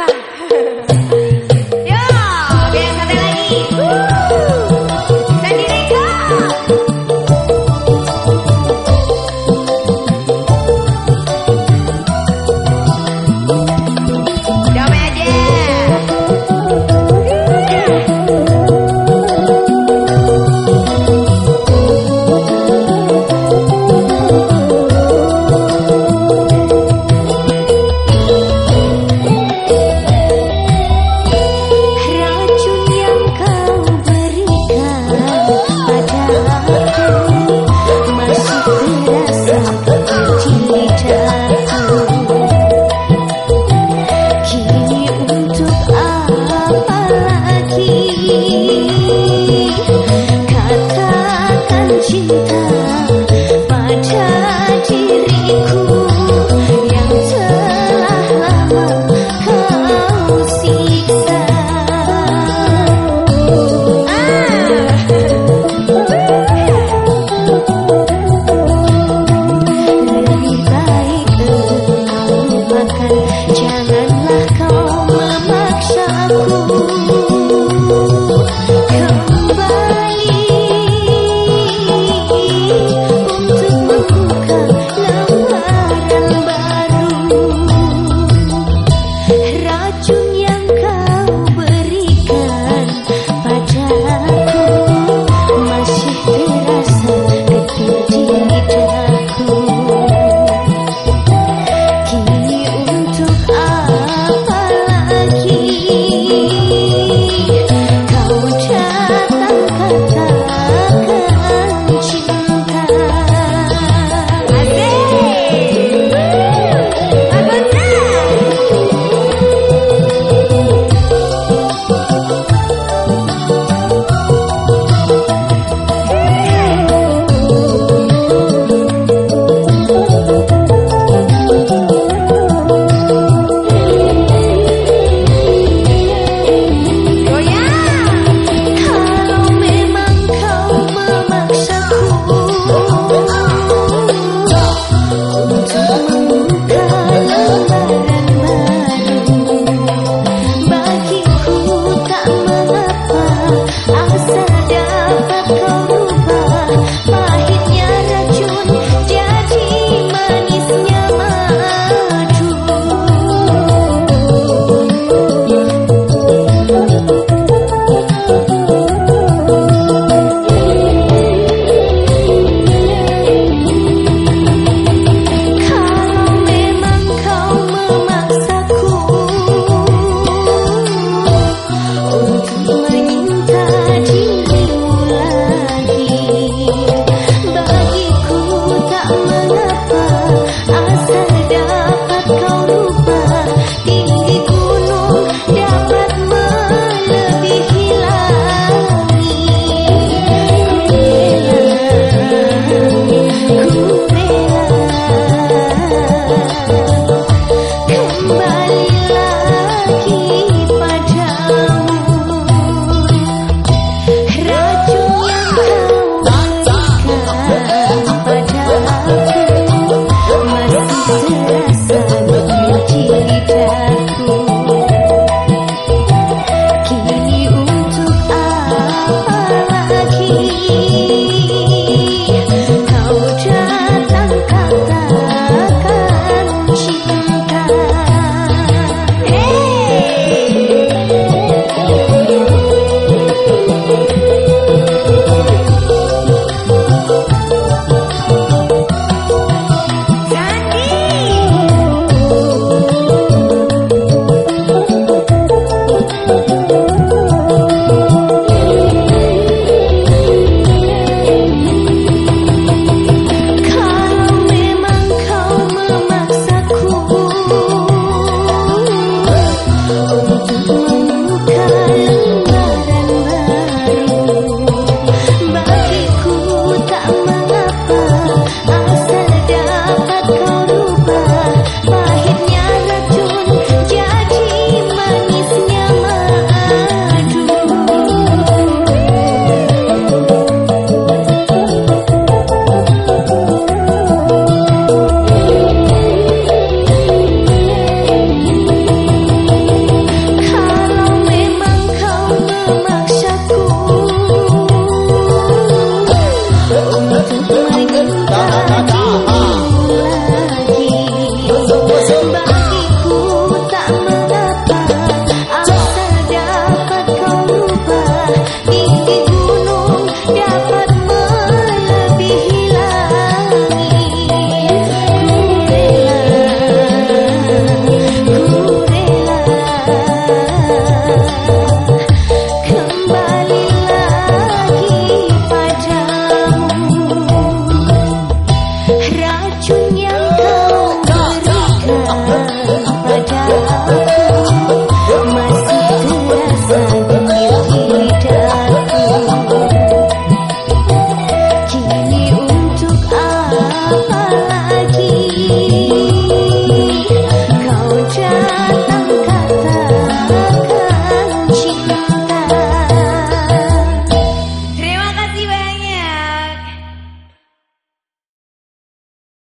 Nada.